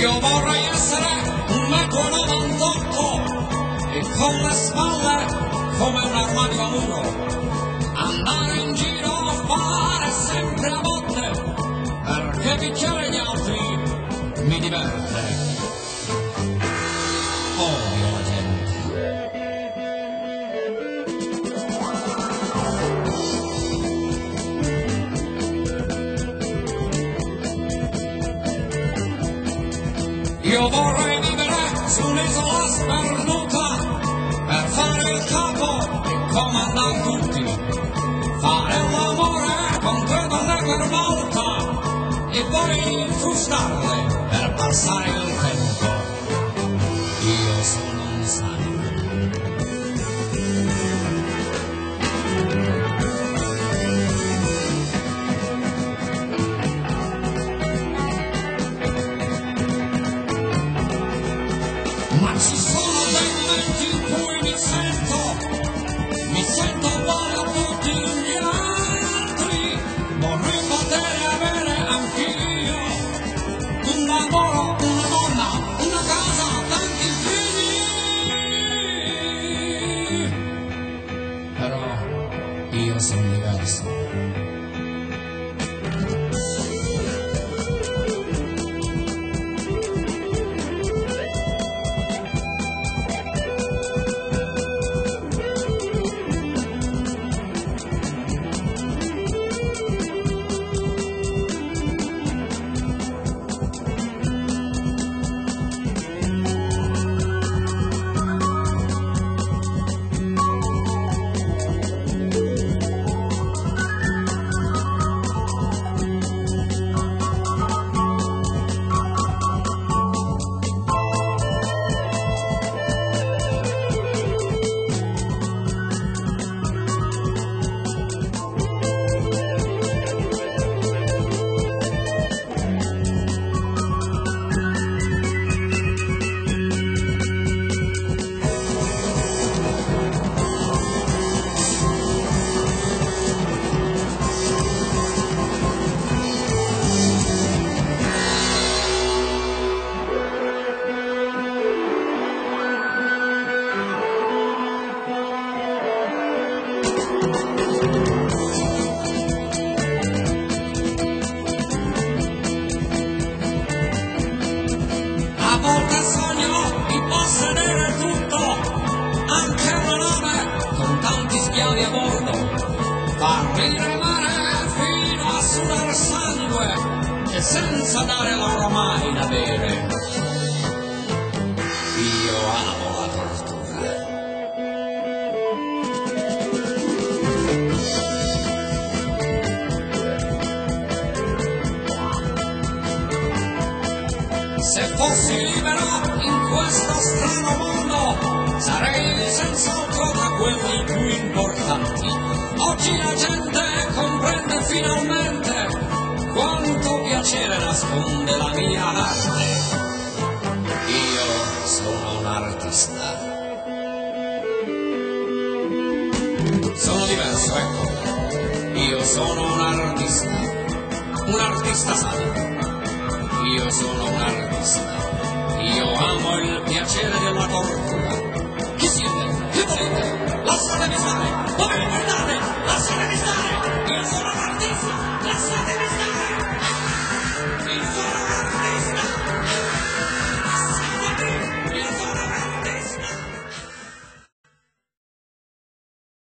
io vorrei essere un mago 98 e con le spalle come un armadio a muro, andare in giro a fare sempre a botte perché vi c'è Io vorrei vivere su un'isola sperduta per fare il capo e comandare tutti, fare l'amore con tre donne per volta e poi frustarle per passare il tempo. Io sono Watch the soul of that 19 pouring farmi remare fino a sudare sangue e senza dare loro mai da bere. Io amo la tortura. Se fossi libero in questo strano mondo, sarei senz'altro tra quelli più importanti. Oggi la gente comprende finalmente quanto piacere nasconde la mia arte. Io sono un artista. Sono diverso, ecco. Io sono un artista. Un artista sano. Io sono un artista. Io amo il piacere